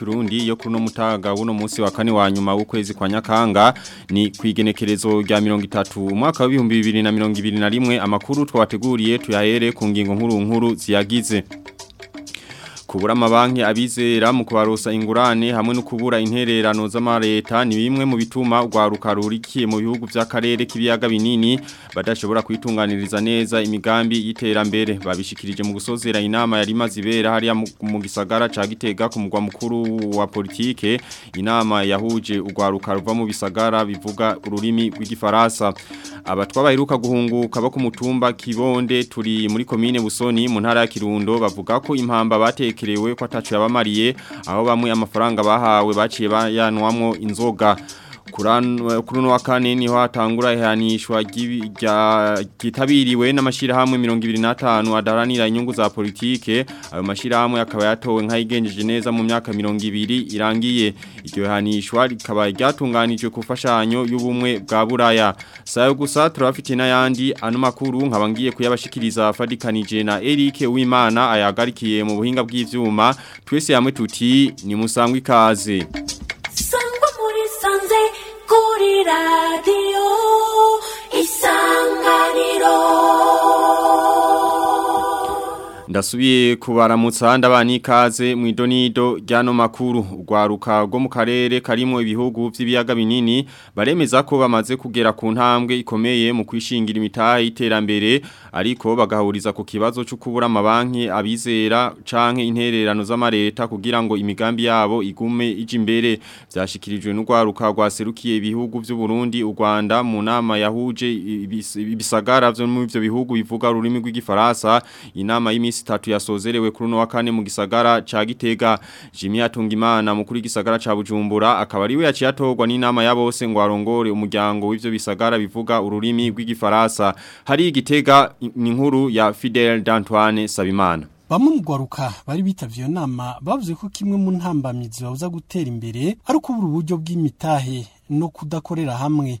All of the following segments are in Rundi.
rw'ikirundi yo kuno mutaga wuno munsi wa kane wa nyuma w'ukwezi kwa nyakanga ni kwigenekerezo rya 30 umwaka wa 2021 amakuru twabateguriye tuyahere ku ngingo nkuru nkuru ziyagize kubura amabanki abizera mu kubarosa ingurane hamwe no kubura intererano z'amareta ni bimwe mu bituma urwaruka rurikiye mu bihugu by'akarere k'ibiyaga binini badashobora kwitunganiriza neza imigambi y'iterambere babishikirije mu gusozera inama yari maze ibera hariya mu gisagara ca Gitega ku mugwa mukuru wa politike inama yahuje urwaruka ruva mu bisagara bivuga ururimi rw'igifaransa abatwa bahiruka guhunguka bo ku mutumba Kibonde turi muri komine Busoni mu ntara ya Kirundo bavuga ko impamba bateke ya ko atacu yabamariye aho bamwe amafaranga bahawe baciye bayanwamo inzoga Eh, kuri wa kane niho hatangura ihanishwa ryitabiriwe n'amashyirahamwe mirongo ibiri n'atanu adaharanira inyungu za politike ayo mashyirahamwe akaba yatowe nk'ayigenjeje neza mu myaka mirongo ibiri irangiye iryo hanishwa rikaba ryatunganijwe kufashanyo y'ubumwe bwa buraya sayo gusa turabafite n'ayandi ano makuru nkaba ngiye kuyabashikiriza fadikanije na Eric Uwimana ayagarikiye mu buhinga bw'ivyuma twese yamwe tuti ni musangwe ikaze 라디오 이상가리로 ndasubiye kubaramutsa ndabana ikaze mu idonido ry'ano makuru urwaruka rwo mu karere karimo ibihugu by'ibiyaga binini baremeza ko bamaze kugera ku ntambwe ikomeye mu kwishingira imitaha iterambere ariko bagahuriza ku kibazo cyo kubura amabanki abizera canke intererano z'amareta kugira ngo imigambi yabo igume iji imbere byashikirijwe n'urwaruka rwaserukiye ibihugu by'u Burundi u Rwanda mu nama yahuje ibisagara byo mu byo bihugu bivuga ururimi rw'igifaransa inama y'imisi zitatu yasozerewe kuri uno wa kane mu gisagara ca Gitega Jimmy Atungimana mukuri gisagara ca Bujumbura akaba ari we yaciyatorwa n'inama ya bose ngo arongore umuryango w'ivyo bisagara bivuga ururimi rw'igifaransa hari Gitega ni ya Fidel d'Antoine Sabimana Bamwe mu gwaruka bari bitavye nama bavuze ko kimwe mu ntambamizi babuza gutera imbere ari ukubura uburyo bw'imitahe no kudakorera hamwe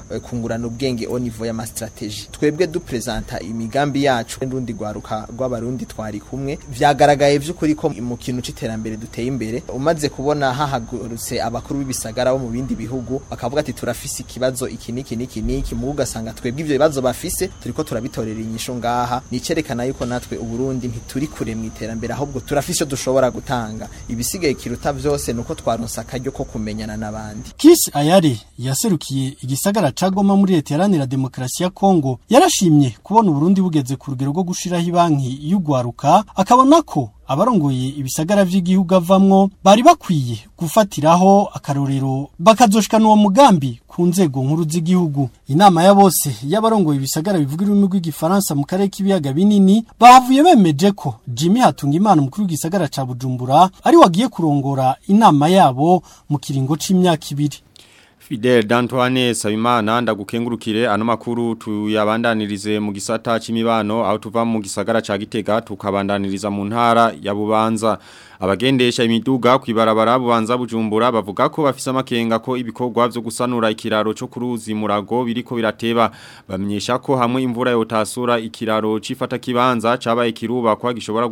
eh, kungurana ubwenge oni nivo y'amastrateji twebwe dupresenta imigambi yacu n'urundi rwaruka rw'abarundi twari kumwe vyagaragaye by’ukuri ko mu kintu c'iterambere duteye imbere umaze kubona hahagurutse abakuru b'ibisagara bo mu bindi bihugu bakavuga ati turafise ikibazo iki niki niki niki mu ugasanga twebwe ivyo bibazo bafise turiko turabitorera inyisho ngaha nicerekana yuko natwe uburundi ntituri kure mu iterambere ahubwo turafise icyo dushobora gutanga ibisigaye kiruta vyose nuko twaronsa akaryo ko kumenyana n'abandi Kiss Ayari yaserukiye igisagara ca Goma muri Leta Iharanira Demokrasi demokarasi ya kongo yarashimye kubona uburundi bugeze ku rugero rwo gushiraho ibanki y'ugwaruka akabona ko abarongoye ibisagara by’igihugu avamwo bari bakwiye gufatiraho akarorero bakazoshikana uwo mugambi ku nzego nkuru z'igihugu inama ya bose y'abarongoye ibisagara bivuga ururimi rw'igifaransa mu karere k'ibiyaga binini bahavuye bemeje ko Jimmy Hatungimana umukuru w'igisagara ca Bujumbura ari wagiye kurongora inama yabo mu kiringo cy’imyaka ibiri Fidel Dantoine Sabimana ndagukengurukire ano makuru tuyabandanirize mu gisata c'imibano aho tuva mu gisagara ca Gitega tukabandaniriza mu ntara ya Bubanza abagendesha imiduga kwibarabara bubanza bujumbura bavuga ko bafise amakenga ko ibikorwa byo gusanura ikiraro cyo kuruzi murago biriko birateba bamenyesha ko hamwe imvura yotasura ikiraro cifata kibanza cabaye kirubakwa gishobora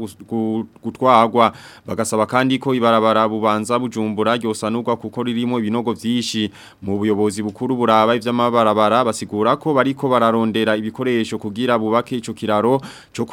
gutwarwa bagasaba kandi ko ibarabara bubanza bujumbura ryosanurwa kuko ririmo ibinogo byinshi mu buyobozi bukuru buraba ivy'amabarabara basigura ko bariko bararondera ibikoresho kugira bubake ico kiraro cyo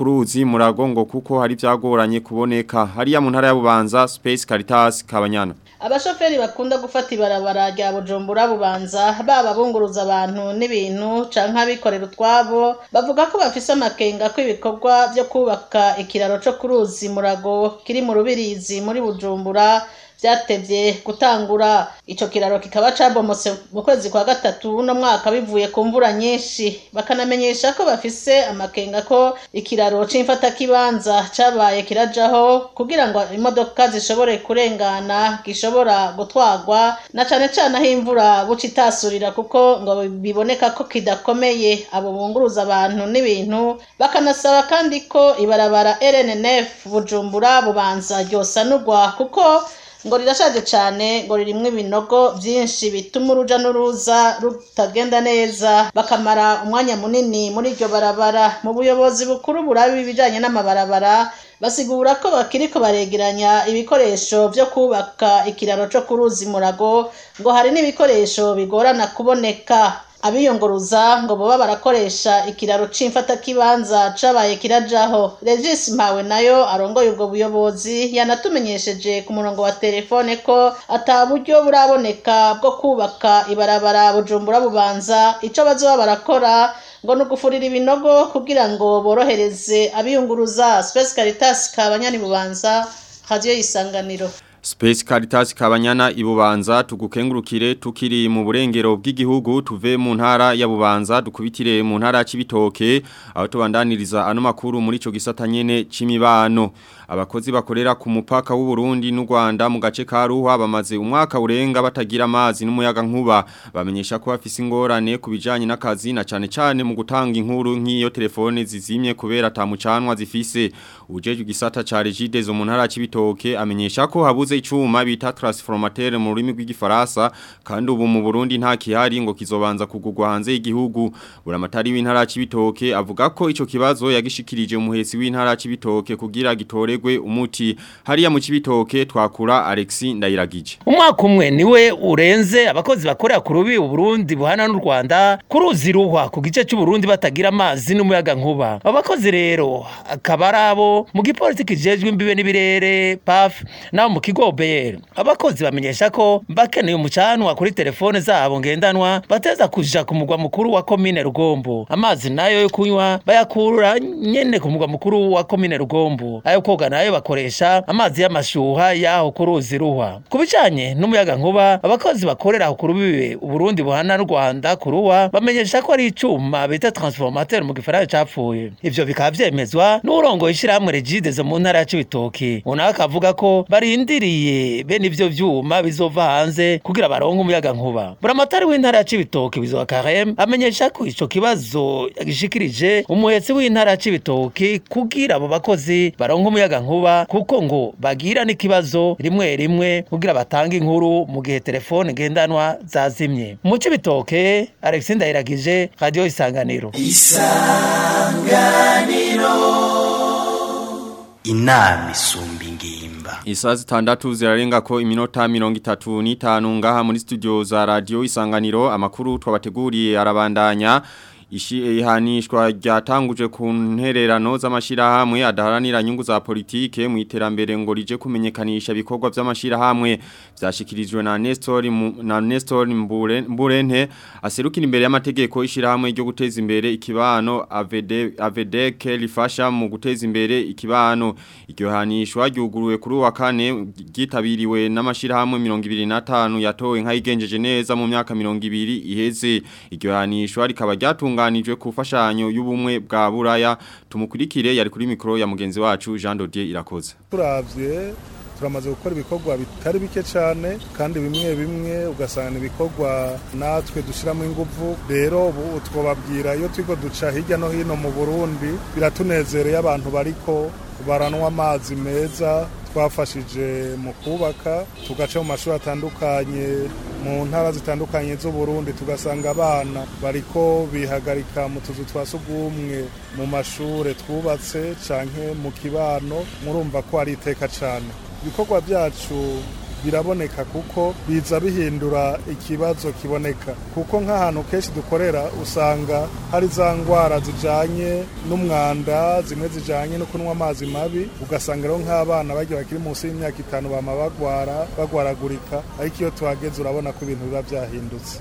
murago ngo kuko hari byagoranye kuboneka hariya mu ntara bubanza Space Caritas Kabanyana abashoferi bakunda gufata ibarabara rya bujumbura bubanza baba bunguruza abantu n'ibintu canka abikorera utwabo bavuga ko bafise amakenga ko ibikorwa byo kubaka ikiraro cyo kuruzi murago kiri mu rubirizi muri bujumbura byatevye gutangura ico kiraro kikaba cabomotse mu kwezi kwa gatatu uno mwaka bivuye ku mvura nyinshi bakanamenyesha ko bafise amakenga ko ikiraro c'imfatakibanza cabaye kirajaho kugira ngo imodoka zishobore kurengana gishobora gutwagwa na cane cane aho imvura buca itasurira kuko ngo biboneka ko kidakomeye abo bunguruza abantu n'ibintu bakanasaba kandi ko ibarabara RN9 Bujumbura bubanza ryosanurwa kuko ngo rirashaje cyane ngo ririmo ibinogo byinshi bituma uruja n'uruza rutagenda neza bakamara umwanya munini muri iryo barabara mu buyobozi bukuru buraba ibijanye n'amabarabara basigura ko bakiriko baregeranya ibikoresho byo kubaka ikiraro cyo ku ruzi murago ngo hari n'ibikoresho bigorana kuboneka abiyunguruza ngo baba barakoresha ikiraro cy'imfatakibanza cabaye kirajaho regis mpawe nayo arongoye ubwo buyobozi yanatumenyesheje ku murongo wa telefone ko ata buryo buraboneka bwo kubaka ibarabara bujumbura bubanza icyo bazoba barakora ngo ni ugufurira ibinogo kugira ngo borohereze abiyunguruza sipesi karitasi ka banyanibubanza radiyo y'isanganiro Space Caritas Kabanyana ibubanza tugukengurukire tukiri mu burengero bw'igihugu tuve mu ntara ya bubanza dukubitire mu ntara y'ibitoke aho tubandaniriza ano makuru muri ico gisata nyene c'imibano abakozi bakorera ku mupaka w'u Burundi n'u Rwanda mu gace ka Ruha bamaze umwaka urenga batagira amazi n'umuyaga nkuba bamenyesha ko bafise ingorane kubijanye n'akazi na cane cane mu gutanga inkuru nk'iyo telefone zizimye kubera tamucanwa zifise ujeje gisata ca zo mu ntara y'ibitoke amenyesha ko habuze yakoze icuma bita transformateur mu rurimi rw'igifaransa kandi ubu mu Burundi nta kihari ngo kizobanza kugugwa hanze y'igihugu buramatari w'intara cy'ibitoke avuga ko ico kibazo yagishikirije umuhesi w'intara cy'ibitoke kugira gitoregwe umuti hariya mu cy'ibitoke twakura Alexi ndayiragije umwaka umwe niwe urenze abakozi bakorera ku rubi Burundi buhana n'u Rwanda kuruzi ruhwa ku gice Burundi batagira amazi n'umuyaga nkuba abakozi rero akaba mu gipolisi kijejwe imbibe n'ibirere PAF naho mu kigo gobert abakozi bamenyesha ko bakeneye umucanwa kuri telefone zabo ngendanwa bateza kuja ku mugwa mukuru wa komine rugombo amazi nayo yo kunywa bayakura nyene ku mugwa mukuru wa komine rugombo ayo koga nayo bakoresha amazi y'amashuha yaho ku ruzi ruhwa ku bijanye n'umuyaga nkuba abakozi bakorera ku rubibe uburundi buhana n'u rwanda ku ruwa bamenyesha ko ari icuma bita transformateur mu gifaransa capfuye ivyo bikaba vyemezwa n'urongoye ishirahamwe regidezo mu ntara ya cibitoke unawe akavuga ko barindiriye buriye bene ivyo vyuma bizova hanze kugira baronke umuyaga nkuba buramatari w'intara ya Cibitoke Bizoba Karem amenyesha ko ico kibazo gishikirije umuhetsi w'intara ya Cibitoke kugira abo bakozi baronke umuyaga nkuba kuko ngo bagira n'ikibazo rimwe rimwe kugira batange inkuru mu gihe telefone ngendanwa zazimye mu Cibitoke Alexis Ndayiragije Radio Isanganiro Isanganiro inama isumba ingimbi Isaha zitandatu zirarenga ko iminota mirongo itatu n'itanu ngaha muri studio za radio isanganiro amakuru twabateguriye arabandanya Ishi ihanishwa ryatanguje ku ntererano z'amashirahamwe adaharanira nyungu za politike mu iterambere ngo rije kumenyekanisha ibikorwa vza shikirizwe na Nestor na Nestor Mbure Mburente aserukira imbere y'amategeko ishirahamwe ryo guteza imbere ikibano avedeke AVDK rifasha mu guteza imbere ikibano iryo hanishwa ryuguruwe kuri wa kane gitabiriwe n'amashirahamwe 25 yatowe nka igenjeje neza mu myaka minongibili iheze iryo hanishwa rikaba ryatunga yatunganijwe ku mfashanyo y'ubumwe bwa buraya tumukurikire yari kuri mikoro ya mugenzi wacu Jean Dodier irakoze turavye turamaze gukora ibikorwa bitari bike cyane kandi bimwe bimwe ugasanga ibikorwa natwe dushyiramo ingufu rero ubu twababwira iyo turi duca hirya no hino mu burundi biratunezereye abantu bariko baranywa amazi meza twafashije mu kubaka tugaca mu mashuri atandukanye mu ntara zitandukanye z'uburundi tugasanga abana bariko bihagarika mu tuzu twa sugumwe mu mashure twubatse canke mu kibano murumva ko ari iteka cane ibikorwa byacu biraboneka kuko biza bihindura ikibazo kiboneka kuko nk'ahantu kenshi dukorera usanga hari za ndwara zijyanye n'umwanda zimwe zijyanye no kunywa amazi mabi ugasanga rero nk'abana bagiye bakiri munsi y'imyaka itanu bama bagwara bagwaragurika ariko iyo tuhageze urabona ko ibintu biba byahindutse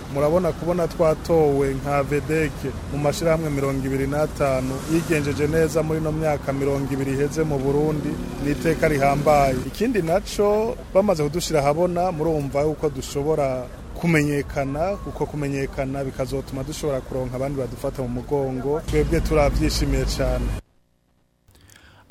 murabona kubona twatowe nka vedeke mu mashyirahamwe mirongo ibiri n'atanu yigenjeje neza muri ino myaka mirongo ibiri iheze mu burundi ni iteka rihambaye ikindi nacyo bamaze kudushyira ahabona murumva yuko dushobora kumenyekana kuko kumenyekana bikazotuma dushobora kuronka abandi badufata mu mugongo twebwe turabyishimiye cyane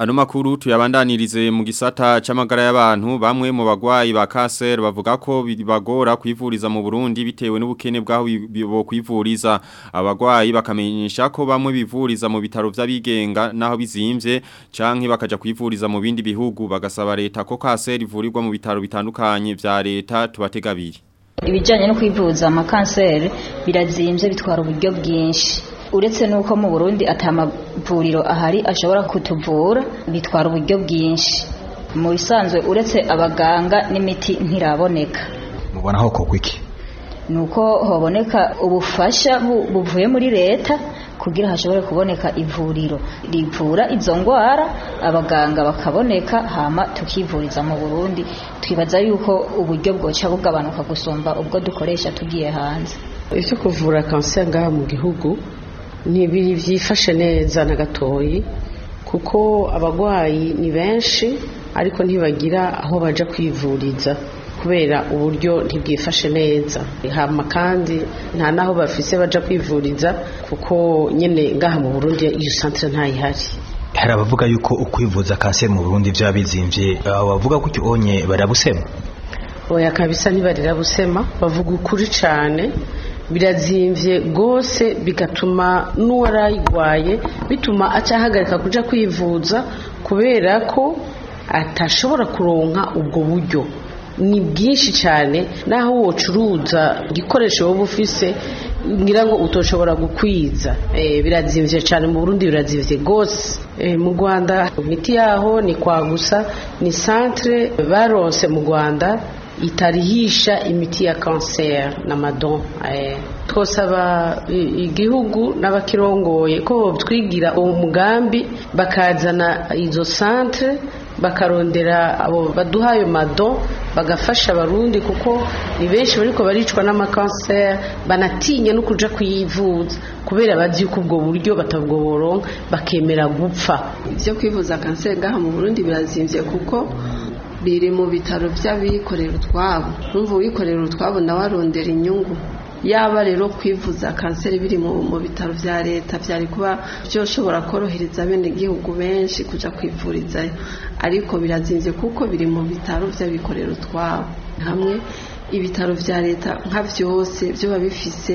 Ano makuru tuyabandanirize mu gisata c'amagara y'abantu bamwe mu bagwayi ba cancer bavuga ko bibagora kwivuriza mu Burundi bitewe n'ubukene bwaho bo kwivuriza abagwayi bakamenyesha ko bamwe bivuriza mu bitaro by'abigenga naho bizimvye canke bakaja kwivuriza mu bindi bihugu bagasaba leta ko cancer ivurirwa mu bitaro bitandukanye bya leta tubategabiri ibijyanye no kwivuza amakanseri birazimbye bitwara uburyo bwinshi uretse n'uko mu burundi atamavuriro ahari ashobora kutuvura bitwara uburyo bwinshi mu bisanzwe uretse abaganga n'imiti ntiraboneka mubona hoko kwiki ni uko haboneka ubufasha buvuye muri leta kugira hashobore kuboneka ivuriro rivura izo ndwara abaganga bakaboneka hama tukivuriza mu Burundi twibaza yuko uburyo bwoca bugabanuka gusumba ubwo dukoresha tugiye hanze icyo kuvura kanseri ngaha mu gihugu ntibiri byifashe neza na gatoyi kuko abagwayi ni benshi ariko ntibagira aho bajya kwivuriza kubera uburyo ntibwifashe neza hama kandi nta n'aho bafise baja kwivuriza kuko nyine ngaha mu burundi iyo santire ntayihari hari abavuga yuko ukwivuza kanseri mu burundi byaba bizimvye abavuga gutyo onye oh, barabusema oya kabisa ntibarirabusema bavuga ukuri cane birazimvye gose bigatuma n'uwarayigwaye bituma acahagarika kuja kwivuza kubera ko atashobora kuronka ubwo buryo ni bwinshi cyane naho wocuruza igikoresho wowe ufise ngira ngo utoshobora gukwiza eh, birazimvye cyane mu Burundi birazimvye gose eh, mu Rwanda imiti yaho ni kwa gusa ni centre baronse mu Rwanda itarihisha imiti ya cancer na madon eh, twosaba igihugu n'abakirongoye ko twigira uwo mugambi bakazana izo centre bakarondera abo baduha ayo mado bagafasha abarundi kuko ni benshi bariko baricwa n'amakanseri banatinya no kuja kuyivuza kubera bazi yuko ubwo buryo batabwo bakemera gupfa ibyo kwivuza kanseri ngaha mu burundi birazimvye kuko biri mu bitaro by'abikorera utwabo numva uwikorera utwabo nawe arondera inyungu yaba rero kwivuza kanseri biri mu bitaro bya leta byari kuba byoshobora korohereza bene igihugu benshi kujya kwivurizayo ariko birazinze kuko biri mu bitaro by'abikorera utwabo hamwe ibitaro bya leta nka byose biba bifise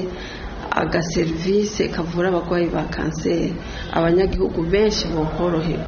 agaserivisi kavura abarwayi ba kanseri abanyagihugu benshi boroherwa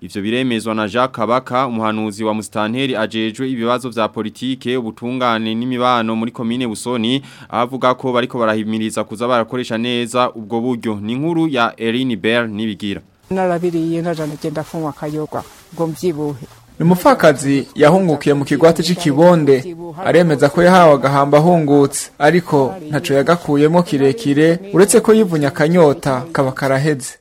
ivyo biremezwa na Jacques Kabaka umuhanuzi wa Mustanteri ajejwe ibibazo vya politike ubutungane n'imibano muri komine Busoni avuga bavuga ko bariko barahimiriza kuza barakoresha neza ubwo buryo ni nkuru ya Eline Bell nibigira narabiriye najana genda funwa ngo mvyibuhe Numufakazi yahungukiye mu kigwati c'ikibonde aremeza ko yahawe agahamba ahungutse ariko ntaco yagakuyemo kirekire uretse ko yivunya akanyota kaba karaheze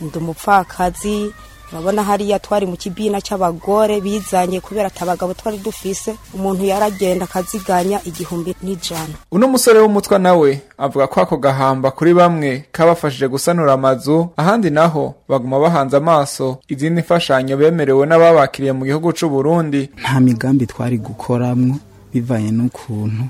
ndi umupfakazi urabona hariya twari mu kibina cy'abagore bizanye kubera atabagabo twari dufise umuntu yaragenda akaziganya igihumbi n'ijana uno musore w'umutwa nawe avuga ko ako gahamba kuri bamwe kabafashije gusanura amazu ahandi naho baguma bahanze amaso izindi mfashanyo bemerewe n'ababakiriye mu gihugu cy'u Burundi nta migambi twari gukoramo bivanye n'ukuntu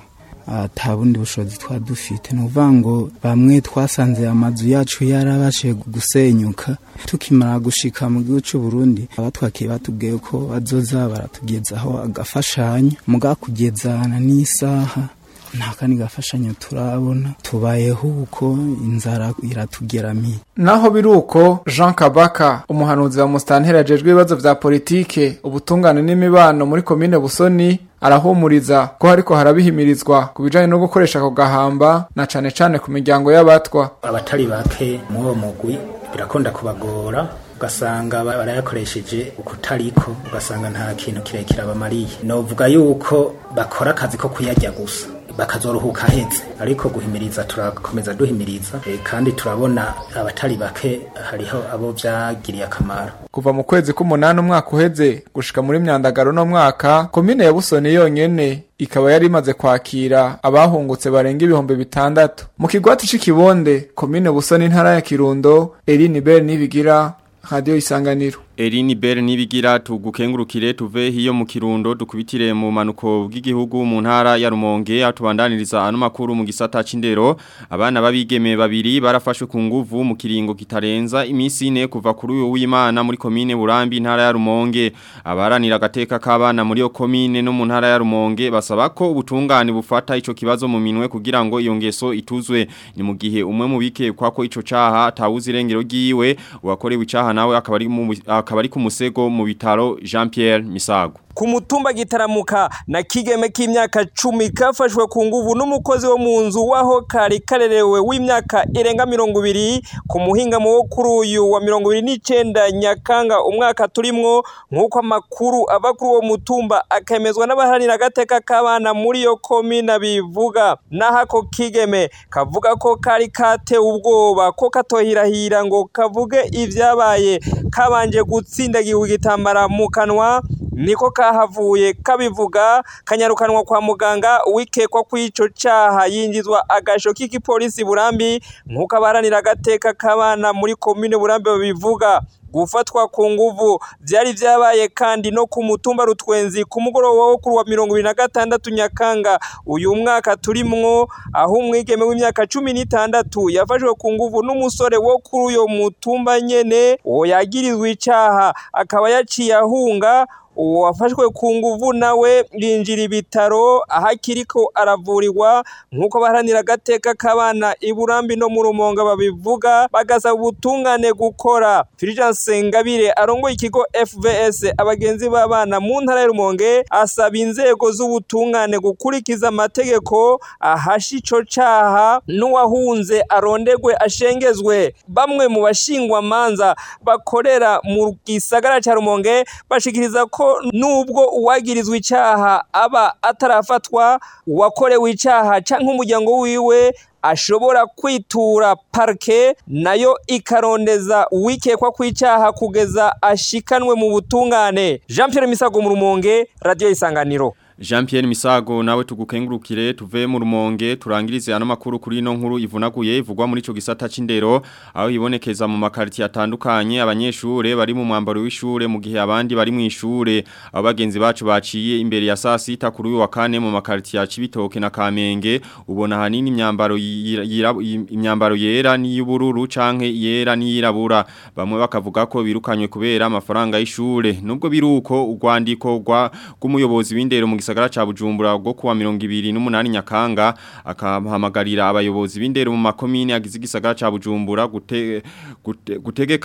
Ah, nta bundi bushobozi twari dufite ni ukuvuga ngo bamwe twasanze amazu yacu yarabashije gusenyuka tukimara gushika mu gihugu cy'u Burundi abatwakiye batubwiye ko bazoza baratugezaho agafashanyo mugakugezana n'isaha nta kandi gafashanyo turabona tubayeho uko inzara iratugeramiye naho biri uko jean kabaka umuhanuzi wa musitantera ajejwe ibibazo bya politiki ubutungane n'imibano muri komine busoni arahumuriza ko ariko harabihimirizwa ku bijyanye no gukoresha ako gahamba na cyane cyane ku miryango y'abatwa abatari bake muri uwo mugwi birakunda kubagora ugasanga barayakoresheje ukutariko ugasanga nta kintu kirekire abamariye novuga yuko bakora akazi ko kuyajya gusa bakazorohuka ahetse ariko guhimiriza turakomeza duhimiriza e, kandi turabona abatari bake hariho abo byagiriye akamaro kuva mu kwezi k'umunani umwaka uheze gushika muri myandagaro no mwaka komine ya Busoni yonyine ikaba yari imaze kwakira abahungutse barenga ibihumbi bitandatu mu kigwati cy’ikibonde komine Busoni ntara ya Kirundo Eline Bernibigira radio isanganiro Erini Bell nibigira tugukengurukire tuve hiyo mu kirundo dukubitire mu manuko bw'igihugu mu ntara ya Rumonge atubandaniriza ano makuru mu gisata c'indero abana babigeme babiri barafashwe ku nguvu mu kiringo kitarenza iminsi ine kuva kuri uyu w'Imana muri commune Burambi ntara ya Rumonge abaranira gateka k'abana muri yo commune no mu ntara ya Rumonge basaba ko ubutungane bufata ico kibazo mu minwe kugira ngo iyo ngeso ituzwe ni mu gihe umwe mu kwako ico caha atawuzirengero giwe uwakorewe icaha nawe akaba ari mu akaba ari ku musego mu bitaro Jean Pierre Misago ku mutumba gitaramuka na kigeme k'imyaka cumi kafashwe ku nguvu n'umukozi wo mu nzu waho kari karerewe w'imyaka irenga mirongo ibiri ku muhingamo wo kuri uyu wa mirongo ibiri n'icyenda nyakanga umwaka turimwo nk'uko amakuru ava kuri uwo mutumba akemezwa n'abaharanira agateka k'abana muri iyo komina bivuga naho kigeme kavuga ko kari katewe ubwoba ko katohirahira ngo kavuge ibyabaye kabanje gutsindagiwe igitambara mu kanwa niko kahavuye kabivuga kanyarukanwa kwa muganga uwikekwa kw'icyo cyaha yinjizwa agasho k'igipolisi burambi nk'uko abaharanira agateka k'abana muri komine burambi babivuga gufatwa ku nguvu byari byabaye kandi no ku mutumba rutwenzi ku mugoroba wo kuri wa mirongo ibiri na gatandatu nyakanga uyu mwaka turimwo aho umwigeme w'imyaka cumi n'itandatu yafashwe ku nguvu n'umusore wo kuri uyu mutumba nyene uwo yagirizwa icyaha akaba yaciye ahunga wafashwe ku nguvu nawe yinjira ibitaro aho akiriko aravurirwa nk'uko abaharanira agateka k'abana i burambi no mu rumonga babivuga bagasaba ubutungane gukora firijanse ngabire arongoye ikigo fvs abagenzi b'abana mu ntara y'urumonge asaba inzego z'ubutungane gukurikiza amategeko ahasha ico caha n'uwahunze arondegwe ashengezwe bamwe mu bashingwamanza bakorera mu gisagara ca rumonge bashikiriza ko nubwo uwagirizwa icyaha aba atarafatwa uwakorewe icyaha cyangwa umuryango wiwe ashobora kwitura parike nayo ikarondeza uwikekwa ku icyaha kugeza ashikanwe mu butungane jean Pierre Misago mu rumonge radiyo isanganiro jean Pierre misago nawe tugukengurukire tuve mu rumonge turangirize ano makuru kuri ino nkuru ivunaguye ivugwa muri icyo gisata cy'indero aho ibonekeza mu makaritiye atandukanye abanyeshure bari mu mwambaro w'ishure mu gihe abandi bari mu ishure abagenzi bacu baciye imbere ya saa sita kuri uyu wa kane mu makaritiye ya Cibitoke na Kamenge ubona hanini imyambaro imyambaro yera n'iy'ubururu canke yera n'iyirabura bamwe bakavuga ko birukanywe kubera amafaranga y'ishure nubwo biruko urwandiko rwa rw'umuyobozi w'indero mu gisagara cha bujumbura bwo kuwa mirongo ibiri n'umunani nyakanga akahamagarira abayobozi b'indero mu makomini agize igisagara cha bujumbura gutegekanya gute, gute,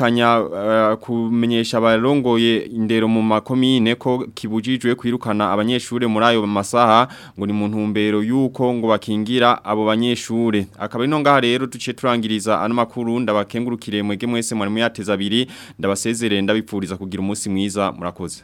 uh, kumenyesha abarongoye indero mu makomine ko kibujijwe kwirukana abanyeshure muri ayo masaha ngo ni muntu umbero yuko ngo bakingira abo banyeshure akaba ino ngaha rero tuce turangiriza ano makuru ndabakengurukire mwege mwese mwari muyateza biri ndabasezerere ndabipfuriza kugira umunsi mwiza murakoze